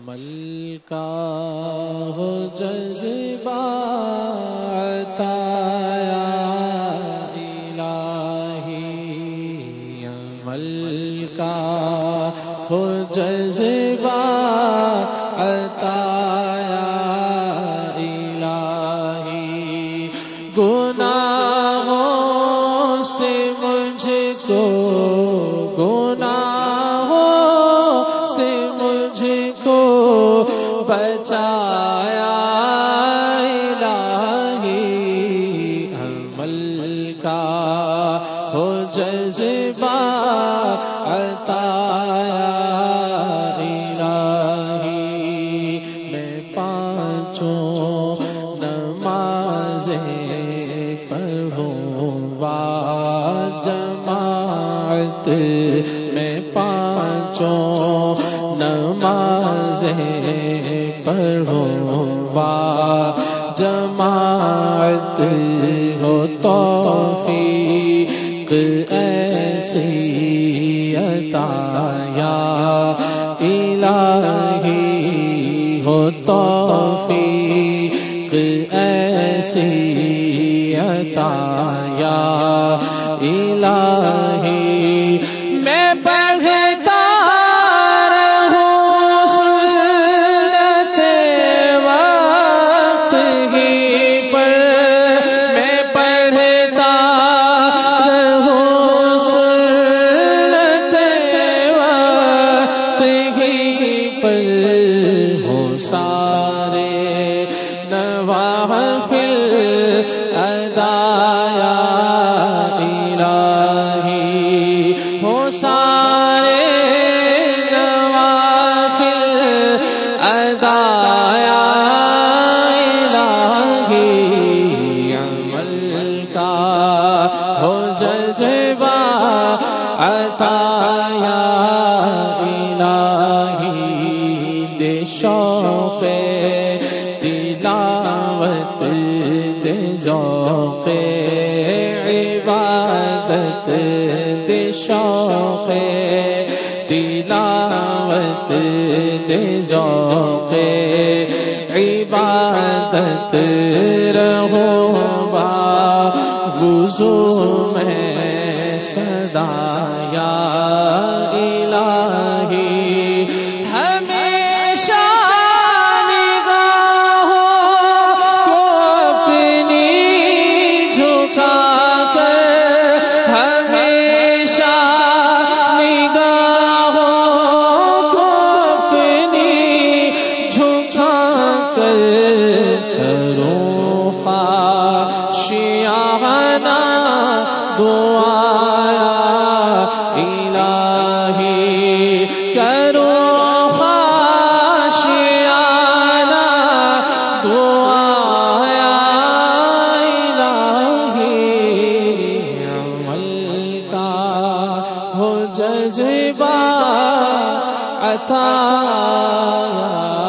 عمل کا ہو جذبہ تایا الہی عمل کا ہو جذبہ عطایا الہی گناہوں بچایا الہی عمل کا ہو جذبہ عطایا الہی میں پانچوں نمازیں پڑھوں با جماعت میں پانچوں نمازیں پڑھوں با جماعت ہو توفیق ایسی عطا یا الہی ہو توفیق ایسی عطا یا الہی ادایا الہی عمل کا ہو جذبہ عطایا الہی دے شوق تلاوت دے ذوق عبادت دے شوق تلاوت دے ذوق عبادت رہو با وضو میں صدا یا دعایا الہی کروں خاشیانہ دعایا الہی عمل کا ہو جذبہ عطایا